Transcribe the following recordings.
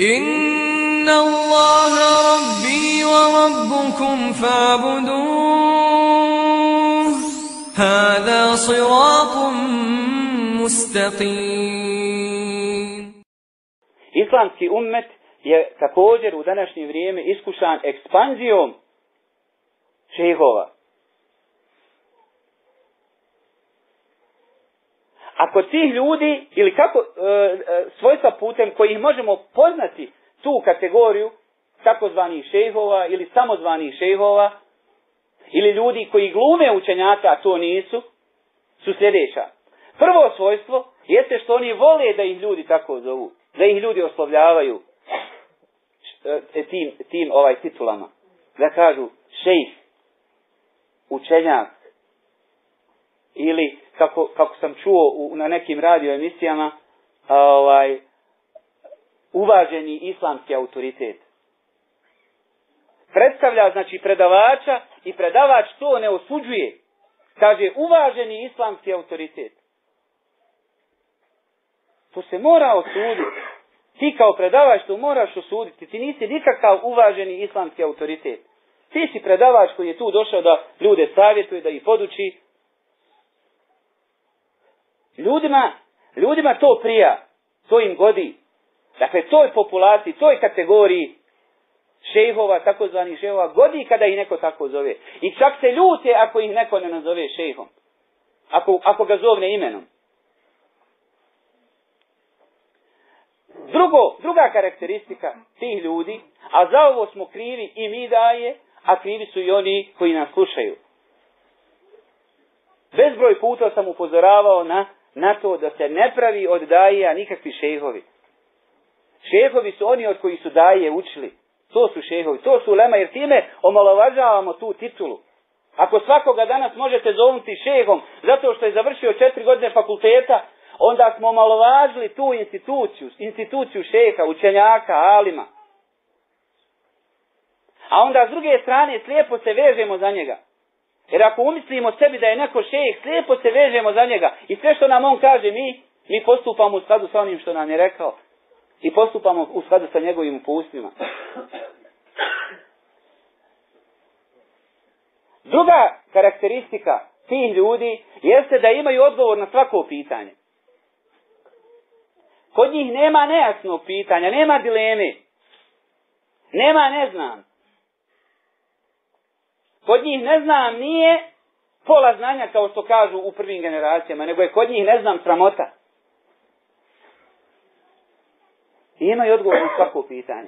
إن الله ربي وربكم فاعبدوه هذا صراط مستقيم Islamski ummet je također u današnje vrijeme iskušan ekspanzijom šehova. A kod tih ljudi, ili kako, e, e, svojstva putem kojih možemo poznati tu kategoriju takozvanih šehova ili samozvanih šehova, ili ljudi koji glume učenjaka, a to nisu, su sljedeća. Prvo svojstvo jeste što oni vole da ih ljudi tako zovu, da ih ljudi oslovljavaju e, tim, tim ovaj titulama. Da kažu šejh, učenjak, ili kako, kako sam čuo u, na nekim radio emisijama, ovaj, uvaženi islamski autoritet. Predstavlja, znači, predavača i predavač to ne osuđuje. Kaže, uvaženi islamski autoritet. To se mora osuditi. Ti kao predavač to moraš osuditi. Ti nisi nikakav uvaženi islamski autoritet. Ti si predavač koji je tu došao da ljude savjetuje, da ih poduči, Ljudima, ljudima to prija, to im godi. Dakle, toj populaciji, toj kategoriji šejhova, takozvanih šejhova, godi kada ih neko tako zove. I čak se ljute ako ih neko ne nazove šejhom. Ako, ako ga zovne imenom. Drugo, druga karakteristika tih ljudi, a za ovo smo krivi i mi daje, a krivi su i oni koji nas slušaju. Bezbroj puta sam upozoravao na na to da se ne pravi od daija nikakvi šehovi. Šehovi su oni od koji su daje učili. To su šehovi, to su lema, jer time omalovažavamo tu titulu. Ako svakoga danas možete zovnuti šehom zato što je završio četiri godine fakulteta, onda smo omalovažili tu instituciju, instituciju šeha, učenjaka, alima. A onda s druge strane slijepo se vežemo za njega. Jer ako umislimo sebi da je neko šejih, slijepo se vežemo za njega. I sve što nam on kaže, mi, mi postupamo u skladu sa onim što nam je rekao. I postupamo u skladu sa njegovim upustima. Druga karakteristika tih ljudi jeste da imaju odgovor na svako pitanje. Kod njih nema nejasnog pitanja, nema dileme. Nema ne znam. Kod njih ne znam nije pola znanja kao što kažu u prvim generacijama, nego je kod njih ne znam sramota. I imaju odgovor na svako pitanje.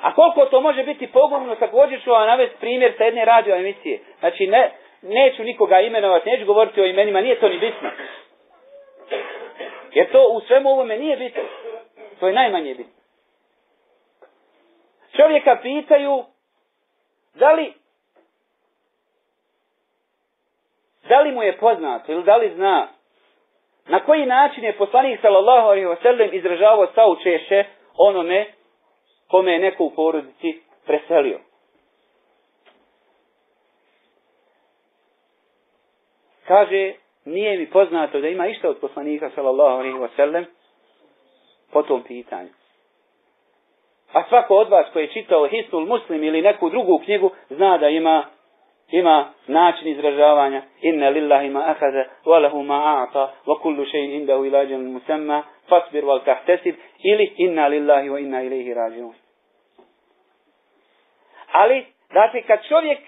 A koliko to može biti pogubno, također ću vam navesti primjer sa jedne radio emisije. Znači, ne, neću nikoga imenovati, neću govoriti o imenima, nije to ni bitno. Jer to u svemu ovome nije bitno. To je najmanje bitno. Čovjeka pitaju da li Da li mu je poznato ili da li zna na koji način je poslanik sallallahu alaihi wasallam izražavao saučeše onome kome je neko u porodici preselio. Kaže, nije mi poznato da ima išta od poslanika sallallahu alaihi wasallam po tom pitanju. A svako od vas koji je čitao Hisnul Muslim ili neku drugu knjigu zna da ima ima način izražavanja. Inna lillahi ma ahaza wa lahu ma a'ta wa kullu shay'in indahu musamma fasbir wal tahtasib ili inna lillahi wa inna ilayhi raji'un. Ali dakle kad čovjek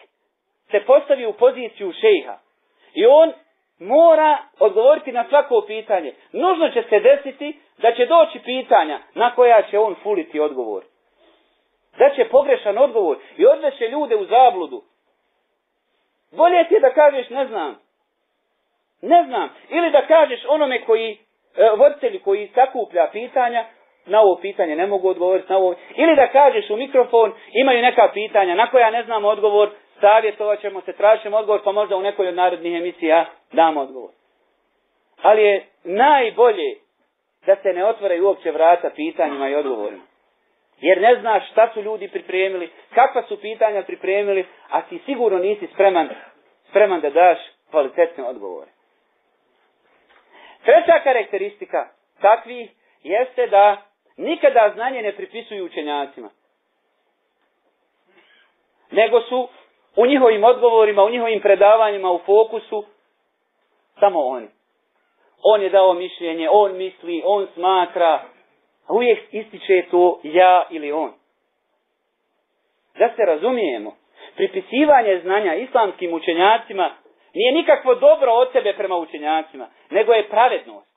se postavi u poziciju šejha i on mora odgovoriti na svako pitanje nužno će se desiti da će doći pitanja na koja će on fuliti odgovor. Da će pogrešan odgovor i odveće ljude u zabludu Bolje ti je da kažeš ne znam. Ne znam. Ili da kažeš onome koji, e, voditelji koji sakuplja pitanja, na ovo pitanje ne mogu odgovoriti, na ovo. Ili da kažeš u mikrofon, imaju neka pitanja na koja ne znam odgovor, savjetovat ćemo se, tražimo odgovor, pa možda u nekoj od narodnih emisija damo odgovor. Ali je najbolje da se ne otvaraju uopće vrata pitanjima i odgovorima. Jer ne znaš šta su ljudi pripremili, kakva su pitanja pripremili, a ti sigurno nisi spreman, spreman da daš kvalitetne odgovore. Treća karakteristika takvih jeste da nikada znanje ne pripisuju učenjacima. Nego su u njihovim odgovorima, u njihovim predavanjima, u fokusu, samo oni. On je dao mišljenje, on misli, on smatra, a uvijek ističe to ja ili on. Da se razumijemo, pripisivanje znanja islamskim učenjacima nije nikakvo dobro od sebe prema učenjacima, nego je pravednost.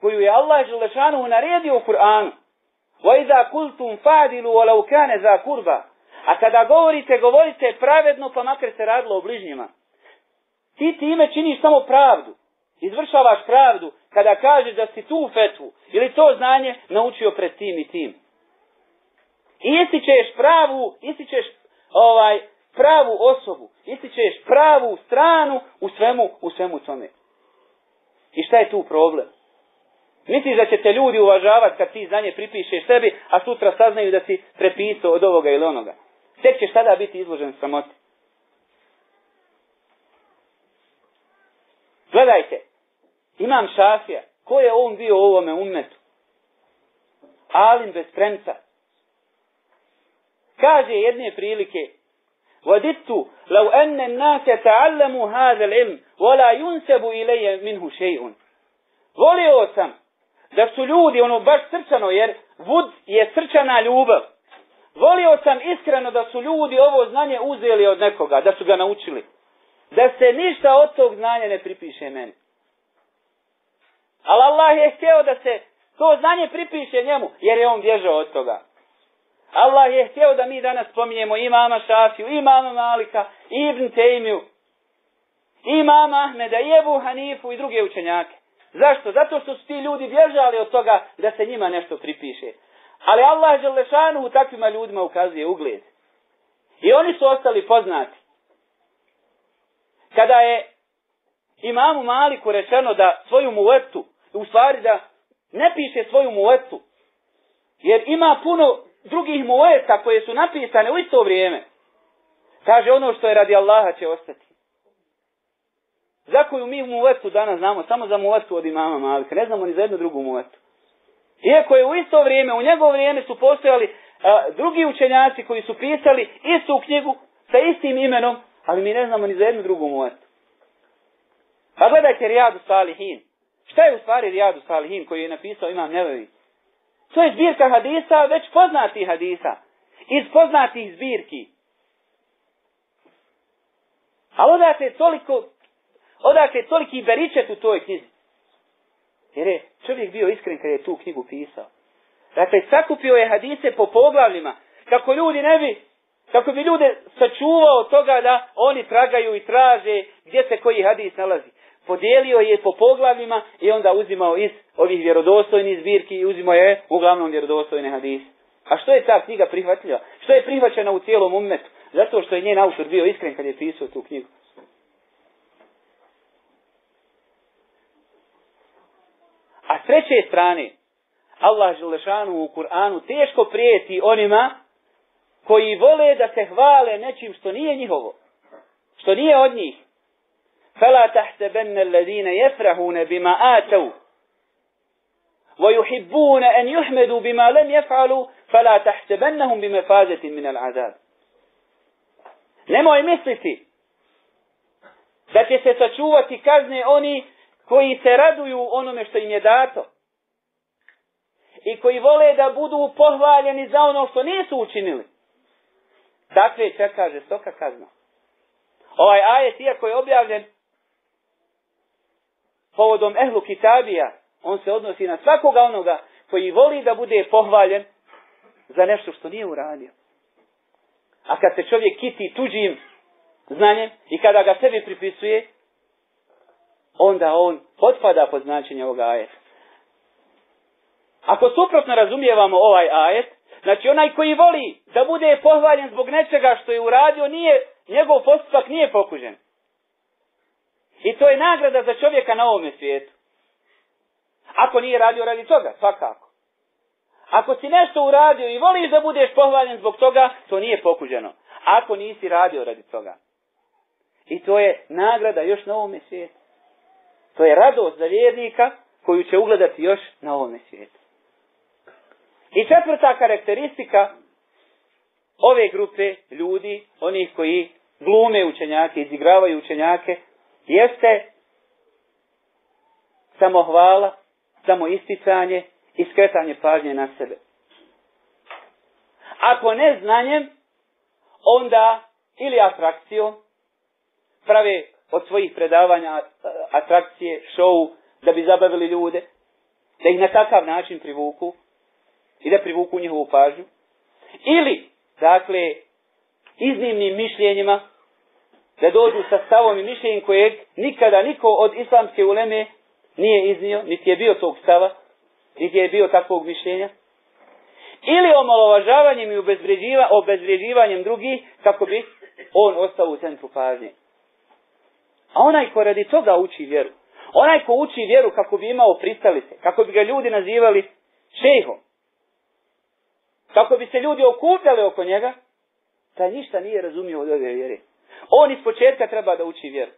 Koju je Allah Želešanu naredio u Kur'anu. وَإِذَا كُلْتُمْ فَعْدِلُوا وَلَوْ كَانَ za kurba. A kada govorite, govorite pravedno, pa makar se radilo o bližnjima. Ti time činiš samo pravdu. Izvršavaš pravdu kada kažeš da si tu fetvu ili to znanje naučio pred tim i tim. I ističeš pravu, ističeš ovaj, pravu osobu, ističeš pravu stranu u svemu, u svemu tome. I šta je tu problem? Misliš da će te ljudi uvažavati kad ti znanje pripišeš sebi, a sutra saznaju da si prepisao od ovoga ili onoga. Tek ćeš tada biti izložen sramoti. Gledajte, imam šafija. Ko je on bio u ovome umetu? Alim bez premca. Kaže jedne prilike, وَدِدْتُ لَوْ أَنَّ النَّاسَ تَعَلَّمُوا هَذَا الْعِلْمِ وَلَا يُنْسَبُ إِلَيَ مِنْهُ شَيْءٌ Volio sam da su ljudi, ono baš srčano, jer vud je srčana ljubav. Volio sam iskreno da su ljudi ovo znanje uzeli od nekoga, da su ga naučili. Da se ništa od tog znanja ne pripiše meni. Ali Allah je htio da se to znanje pripiše njemu, jer je on bježao od toga. Allah je htio da mi danas spominjemo i mama Šafiju, i mama Malika, Ibn Tejmiju, i mama Ahmeda, i Ebu Hanifu i druge učenjake. Zašto? Zato što su ti ljudi bježali od toga da se njima nešto pripiše. Ali Allah Želešanu u takvima ljudima ukazuje ugled. I oni su ostali poznati. Kada je imamu Maliku rečeno da svoju muvetu, u stvari da ne piše svoju muvetu, jer ima puno drugih muveta koje su napisane u isto vrijeme. Kaže ono što je radi Allaha će ostati. Za koju mi muvetu danas znamo, samo za muvetu od imama Malika, ne znamo ni za jednu drugu muvetu. Iako je u isto vrijeme, u njegovo vrijeme su postojali a, drugi učenjaci koji su pisali istu knjigu sa istim imenom, ali mi ne znamo ni za jednu drugu muvetu. Pa gledajte Rijadu Salihin. Šta je u stvari Rijadu Salihin koji je napisao Imam Nevevi? To je zbirka hadisa, već poznati hadisa. Iz poznatih zbirki. A odakle toliko, odakle toliki beričet u toj knjizi. Jer je čovjek bio iskren kad je tu knjigu pisao. Dakle, sakupio je hadise po poglavljima, kako ljudi ne bi, kako bi ljude sačuvao toga da oni tragaju i traže gdje se koji hadis nalazi. Podijelio je po poglavljima i onda uzimao iz ovih vjerodostojnih zbirki i uzimao je uglavnom vjerodostojne hadise. A što je ta knjiga prihvatila? Što je prihvaćena u cijelom umetu? Zato što je njen autor bio iskren kad je pisao tu knjigu. A s treće strane, Allah Želešanu u Kur'anu teško prijeti onima koji vole da se hvale nečim što nije njihovo. Što nije od njih. فلا تحسبن الذين يفرحون بما آتوا ويحبون أن يحمدوا بما لم يفعلوا فلا تحسبنهم بمفازة من العذاب Nemoj misliti da će se sačuvati kazne oni koji se raduju onome što im je dato i koji vole da budu pohvaljeni za ono što nisu učinili. Dakle, čeka žestoka kazna. Ovaj ajet, iako je objavljen povodom ehlu kitabija, on se odnosi na svakoga onoga koji voli da bude pohvaljen za nešto što nije uradio. A kad se čovjek kiti tuđim znanjem i kada ga sebi pripisuje, onda on potpada pod značenje ovog ajeta. Ako suprotno razumijevamo ovaj ajet, znači onaj koji voli da bude pohvaljen zbog nečega što je uradio, nije, njegov postupak nije pokužen. I to je nagrada za čovjeka na ovome svijetu. Ako nije radio radi toga, svakako. Ako si nešto uradio i voliš da budeš pohvaljen zbog toga, to nije pokuđeno. Ako nisi radio radi toga. I to je nagrada još na ovome svijetu. To je radost za vjernika koju će ugledati još na ovome svijetu. I četvrta karakteristika ove grupe ljudi, onih koji glume učenjake, izigravaju učenjake, jeste samohvala, samoisticanje i skretanje pažnje na sebe. Ako ne znanjem, onda ili atrakcijom, prave od svojih predavanja atrakcije, šou, da bi zabavili ljude, da ih na takav način privuku i da privuku njihovu pažnju. Ili, dakle, iznimnim mišljenjima, da dođu sa stavom i mišljenjem kojeg nikada niko od islamske uleme nije iznio, niti je bio tog stava, niti je bio takvog mišljenja. Ili omalovažavanjem i obezvređivanjem drugih kako bi on ostao u centru pažnje. A onaj ko radi toga uči vjeru, onaj ko uči vjeru kako bi imao pristalice, kako bi ga ljudi nazivali šejhom, kako bi se ljudi okupljali oko njega, taj ništa nije razumio od ove vjere. On iz početka treba da uči vjeru.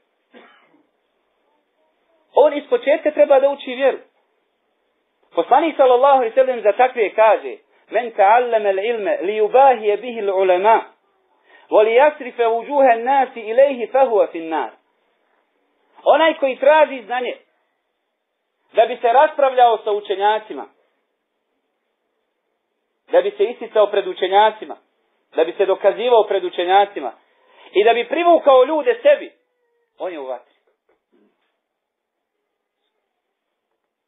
On iz početka treba da uči vjeru. Poslanik sallallahu alejhi ve sellem za takve kaže: "Men ta'allama al-ilma li yubahi bihi al-ulama wa li yasrifa wujuha an-nas ilayhi fa huwa fi an-nar." Onaj koji traži znanje da bi se raspravljao sa učenjacima, da bi se isticao pred učenjacima, da bi se dokazivao pred učenjacima i da bi privukao ljude sebi, on je u vatri.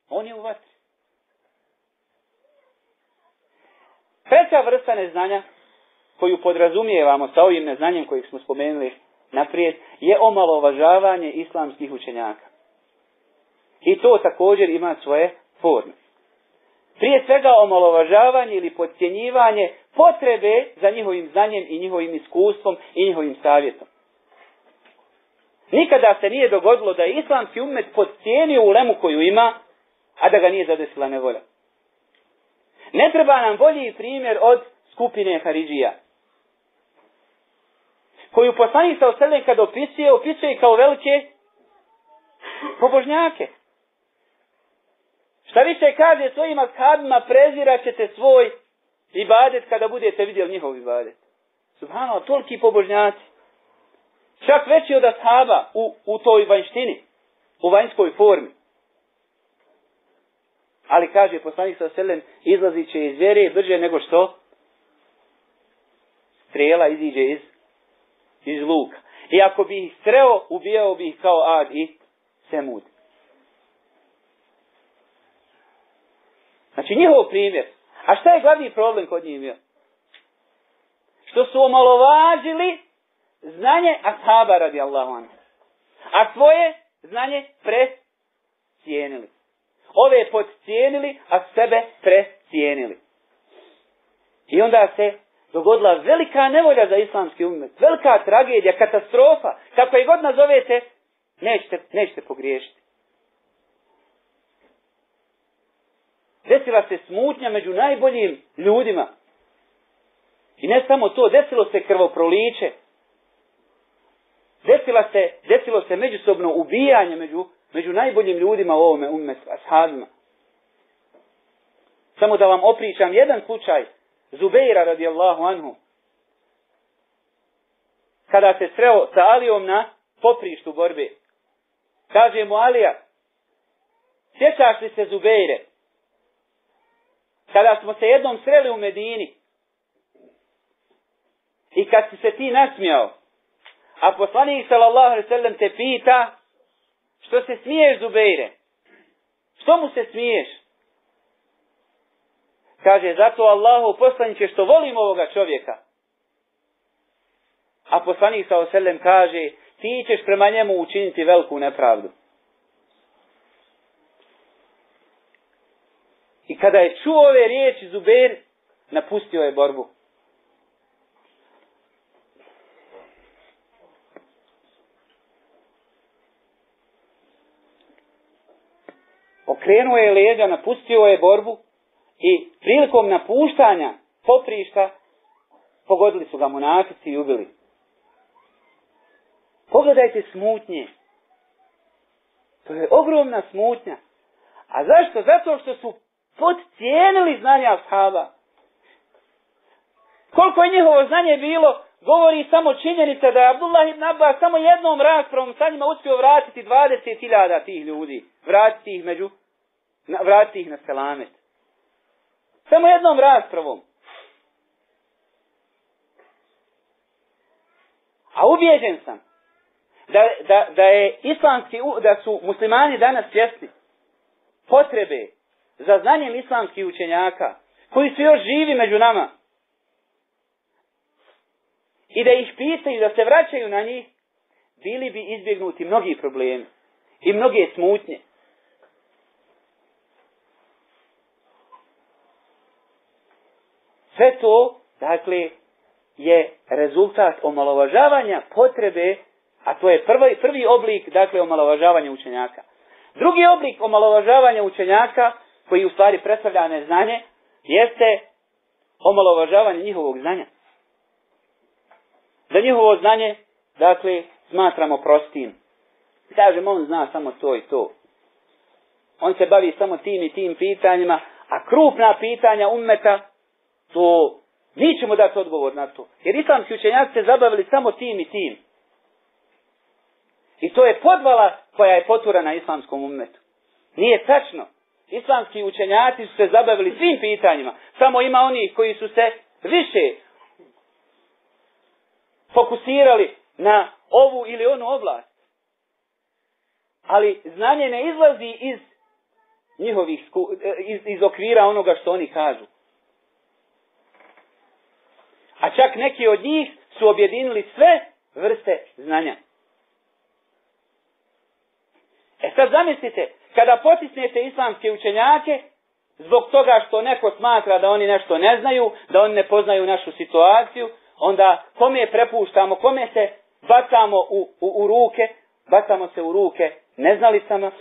On je u vatri. Treća vrsta neznanja koju podrazumijevamo sa ovim neznanjem kojeg smo spomenuli naprijed je omalovažavanje islamskih učenjaka. I to također ima svoje forme. Prije svega omalovažavanje ili podcjenjivanje potrebe za njihovim znanjem i njihovim iskustvom i njihovim savjetom. Nikada se nije dogodilo da je islamski umet podcijenio ulemu koju ima, a da ga nije zadesila nevolja. Ne treba nam bolji primjer od skupine Haridžija. Koju poslanik sa osrednje kad opisuje, opisuje kao velike pobožnjake. Šta više kaže svojim ashabima, prezirat ćete svoj ibadet kada budete vidjeli njihov ibadet. Subhano, toliki pobožnjaci. Čak veći od ashaba u, u toj vanjštini, u vanjskoj formi. Ali kaže poslanik sa selem, izlazi će iz vjere brže nego što strela iziđe iz, iz luka. I ako bi ih streo, ubijao bi ih kao ad i semud. Znači njihov primjer. A šta je glavni problem kod njih bio? Što su omalovažili znanje ashaba radi Allahu anhu. A svoje znanje prescijenili. Ove podcijenili, a sebe prescijenili. I onda se dogodila velika nevolja za islamski umet. Velika tragedija, katastrofa. Kako je god nazovete, nećete, nećete pogriješiti. Desila se smutnja među najboljim ljudima. I ne samo to, desilo se krvoproliče. Desila se, desilo se međusobno ubijanje među, među najboljim ljudima u ovome umetu, ashabima. Samo da vam opričam jedan slučaj Zubeira radijallahu anhu. Kada se sreo sa Alijom na poprištu borbe. Kaže mu Alija, sjećaš li se Zubeire? Kada smo se jednom sreli u Medini i kad si se ti nasmijao, a poslanik sallallahu alaihi sallam te pita što se smiješ Zubeire? Što mu se smiješ? Kaže, zato Allahu poslaniće što volim ovoga čovjeka. A poslanik sa oselem kaže, ti ćeš prema njemu učiniti veliku nepravdu. I kada je čuo ove riječi Zubair, napustio je borbu. Okrenuo je leđa, napustio je borbu i prilikom napuštanja poprišta pogodili su ga monafici i ubili. Pogledajte smutnje. To je ogromna smutnja. A zašto? Zato što su podcijenili znanja ashaba. Koliko je njihovo znanje bilo, govori samo činjenica da je Abdullah ibn Abbas samo jednom raspravom sa njima uspio vratiti 20.000 tih ljudi. Vratiti ih među, vratiti ih na selamet. Samo jednom raspravom. A ubijeđen sam da, da, da je islamski, da su muslimani danas svjesni potrebe za znanjem islamskih učenjaka koji su još živi među nama i da ih pitaju, da se vraćaju na njih, bili bi izbjegnuti mnogi problemi i mnoge smutnje. Sve to, dakle, je rezultat omalovažavanja potrebe, a to je prvi, prvi oblik, dakle, omalovažavanja učenjaka. Drugi oblik omalovažavanja učenjaka, koji u stvari predstavlja neznanje, jeste omalovažavanje njihovog znanja. Da njihovo znanje, dakle, smatramo prostim. Kažemo, on zna samo to i to. On se bavi samo tim i tim pitanjima, a krupna pitanja ummeta, to ćemo dati odgovor na to. Jer islamski učenjaci se zabavili samo tim i tim. I to je podvala koja je potura na islamskom ummetu. Nije tačno. Islamski učenjaci su se zabavili svim pitanjima. Samo ima oni koji su se više fokusirali na ovu ili onu oblast. Ali znanje ne izlazi iz njihovih, iz, iz okvira onoga što oni kažu. A čak neki od njih su objedinili sve vrste znanja. E sad zamislite, kada potisnete islamske učenjake, zbog toga što neko smatra da oni nešto ne znaju, da oni ne poznaju našu situaciju, onda kome prepuštamo, kome se bacamo u, u, u ruke, bacamo se u ruke neznalicama,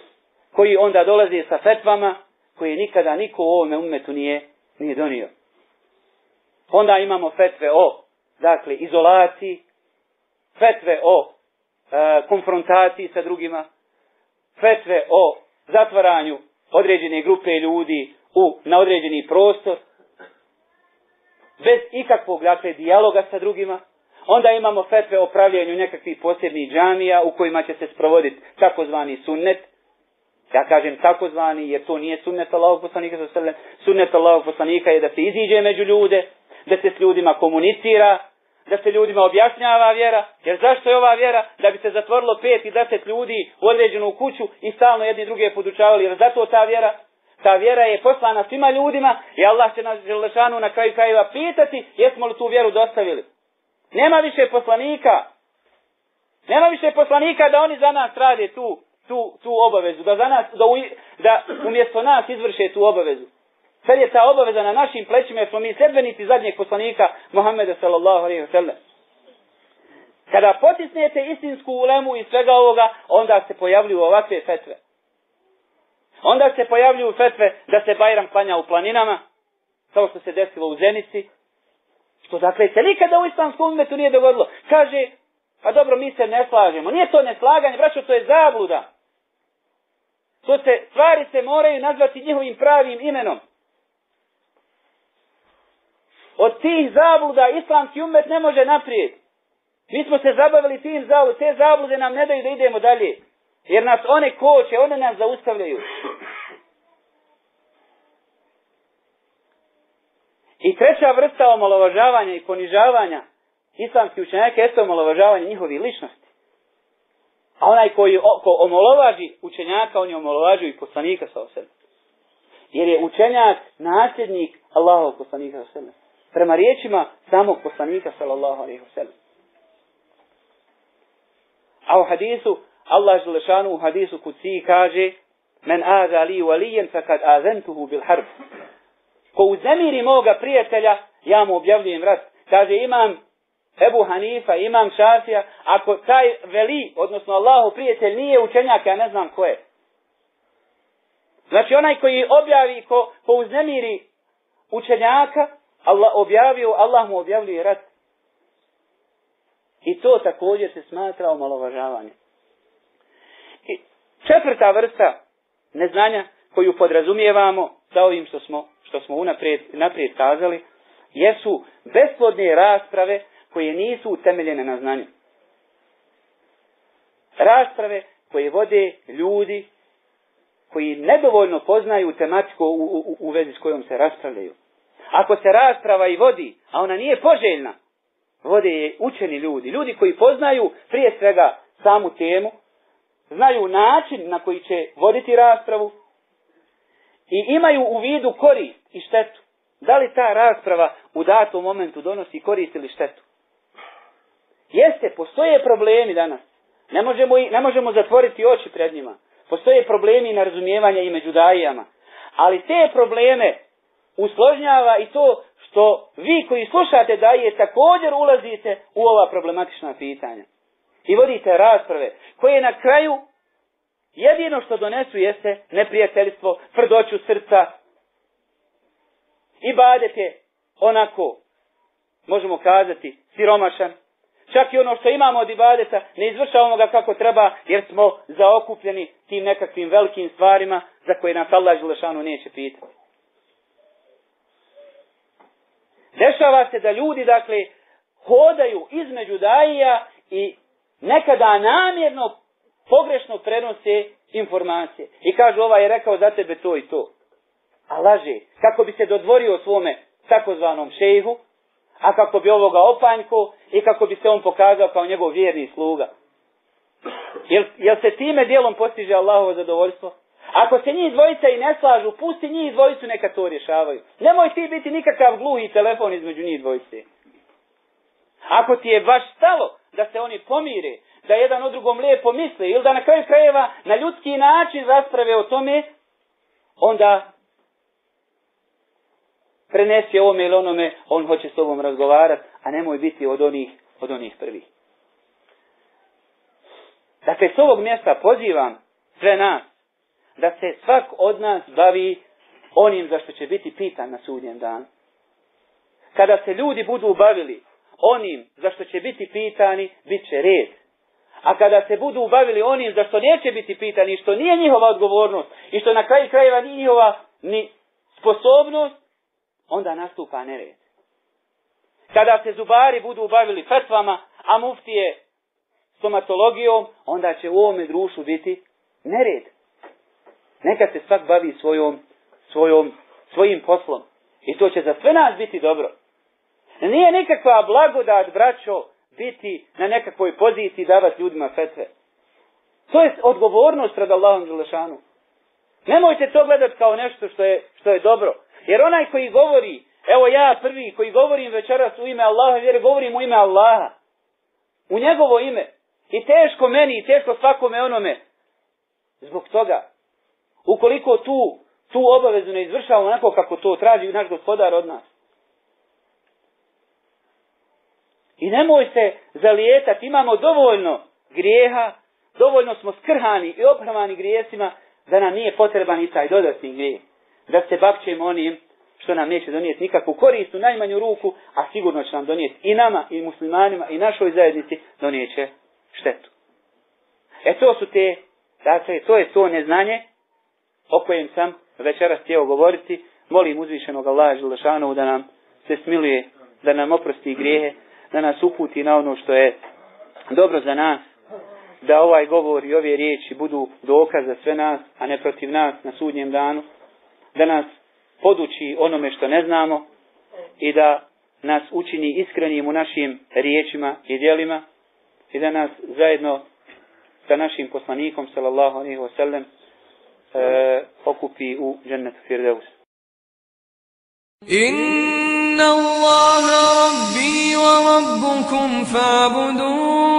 koji onda dolaze sa fetvama, koje nikada niko u ovome umetu nije, nije donio. Onda imamo fetve o, dakle, izolaciji, fetve o e, konfrontaciji sa drugima, fetve o zatvaranju određene grupe ljudi u, na određeni prostor, bez ikakvog, dakle, dijaloga sa drugima. Onda imamo fetve o pravljenju nekakvih posebnih džamija u kojima će se sprovoditi takozvani sunnet. Ja kažem takozvani jer to nije sunnet Allahog poslanika. Sunnet Allahog poslanika je da se iziđe među ljude, da se s ljudima komunicira, da se ljudima objašnjava vjera. Jer zašto je ova vjera? Da bi se zatvorilo pet i deset ljudi u određenu kuću i stalno jedni druge podučavali. Jer zato ta vjera ta vjera je poslana svima ljudima i Allah će nas Želešanu na kraju krajeva pitati jesmo li tu vjeru dostavili. Nema više poslanika. Nema više poslanika da oni za nas rade tu, tu, tu obavezu. Da, za nas, da, u, da umjesto nas izvrše tu obavezu. Sad je ta obaveza na našim plećima jer smo mi sedbenici zadnjeg poslanika Muhammeda sallallahu alaihi wa sallam. Kada potisnete istinsku ulemu i svega ovoga, onda se pojavljuju ovakve fetve. Onda se pojavljuju fetve da se Bajram klanja u planinama, kao što se desilo u Zenici, što dakle se nikada u islamskom umetu nije dogodilo. Kaže, pa dobro, mi se ne slažemo. Nije to neslaganje, braćo, to je zabluda. To se, stvari se moraju nazvati njihovim pravim imenom. Od tih zabluda islamski umet ne može naprijed. Mi smo se zabavili tim zabludom, te zablude nam ne daju da idemo dalje. Jer nas one koče, one nas zaustavljaju. I treća vrsta omalovažavanja i ponižavanja islamskih učenjaka jeste omalovažavanje njihovi ličnosti. A onaj koji ko omalovaži učenjaka, on je i poslanika sa osebe. Jer je učenjak nasljednik Allahov poslanika sa osebe. Prema riječima samog poslanika sallallahu alaihi wa sallam. A u hadisu Allah Želešanu u hadisu kuci kaže Men aza li valijen fakad azentuhu bil harb. Ko uzemiri moga prijatelja, ja mu objavljujem rat. Kaže imam Ebu Hanifa, imam Šafija, ako taj veli, odnosno Allahu prijatelj nije učenjak, ja ne znam ko je. Znači onaj koji objavi, ko, ko uznemiri učenjaka, Allah objavio, Allah mu objavljuje rat. I to također se smatra omalovažavanje. Četvrta vrsta neznanja koju podrazumijevamo sa ovim što smo, što smo unaprijed, naprijed kazali, jesu besplodne rasprave koje nisu utemeljene na znanju. Rasprave koje vode ljudi koji nedovoljno poznaju tematiku u, u, u vezi s kojom se raspravljaju. Ako se rasprava i vodi, a ona nije poželjna, vode je učeni ljudi, ljudi koji poznaju prije svega samu temu, znaju način na koji će voditi raspravu i imaju u vidu korist i štetu. Da li ta rasprava u datom momentu donosi korist ili štetu? Jeste, postoje problemi danas. Ne možemo, ne možemo zatvoriti oči pred njima. Postoje problemi na razumijevanja i među. Ali te probleme usložnjava i to što vi koji slušate daje također ulazite u ova problematična pitanja. I vodite rasprave koje na kraju jedino što donesu jeste neprijateljstvo, tvrdoću srca. I badet je onako, možemo kazati, siromašan. Čak i ono što imamo od ibadeta ne izvršavamo ga kako treba jer smo zaokupljeni tim nekakvim velikim stvarima za koje nas Allah Želešanu neće pitati. Dešava se da ljudi, dakle, hodaju između dajija i nekada namjerno pogrešno prenose informacije. I kažu, ovaj je rekao za tebe to i to. A laže, kako bi se dodvorio svome takozvanom šejhu, a kako bi ovoga opanjko i kako bi se on pokazao kao njegov vjerni sluga. Jel, jel se time dijelom postiže Allahovo zadovoljstvo? Ako se njih dvojica i ne slažu, pusti njih dvojicu neka to rješavaju. Nemoj ti biti nikakav gluhi telefon između njih dvojice. Ako ti je baš stalo da se oni pomire, da jedan o drugom lijepo misle ili da na kraju krajeva na ljudski način rasprave o tome, onda prenesi ovome ili onome, on hoće s tobom razgovarati, a nemoj biti od onih, od onih prvih. Dakle, s ovog mjesta pozivam sve nas da se svak od nas bavi onim za što će biti pitan na sudnjem danu. Kada se ljudi budu bavili onim za što će biti pitani, bit će red. A kada se budu bavili onim za što neće biti pitani, što nije njihova odgovornost i što na kraju krajeva nije njihova ni sposobnost, onda nastupa nered. Kada se zubari budu bavili fetvama, a muftije stomatologijom, onda će u ovome društvu biti nered. Neka se svak bavi svojom, svojom, svojim poslom. I to će za sve nas biti dobro. Nije nikakva blagodat, braćo, biti na nekakvoj poziciji davati ljudima fetve. To je odgovornost pred Allahom Đelešanu. Nemojte to gledati kao nešto što je, što je dobro. Jer onaj koji govori, evo ja prvi koji govorim večeras u ime Allaha, jer govorim u ime Allaha. U njegovo ime. I teško meni, i teško svakome onome. Zbog toga ukoliko tu, tu obavezu ne izvršava onako kako to traži naš gospodar od nas. I nemoj se zalijetati, imamo dovoljno grijeha, dovoljno smo skrhani i opravani grijesima, da nam nije potreban i taj dodatni grijeh. Da se bakćemo onim što nam neće donijeti nikakvu korist u najmanju ruku, a sigurno će nam donijeti i nama, i muslimanima, i našoj zajednici donijeće štetu. E to su te, dakle, to je to neznanje o kojem sam večeras htio govoriti. Molim uzvišenog Allaha Želešanovu da nam se smiluje, da nam oprosti grijehe, da nas uputi na ono što je dobro za nas, da ovaj govor i ove riječi budu dokaz za sve nas, a ne protiv nas na sudnjem danu, da nas poduči onome što ne znamo i da nas učini iskrenim u našim riječima i djelima i da nas zajedno sa našim poslanikom sallallahu alejhi ve okupi u džennetu Firdeus. إن الله ربي وربكم فاعبدوه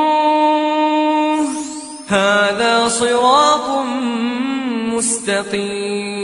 هذا صراط مستقيم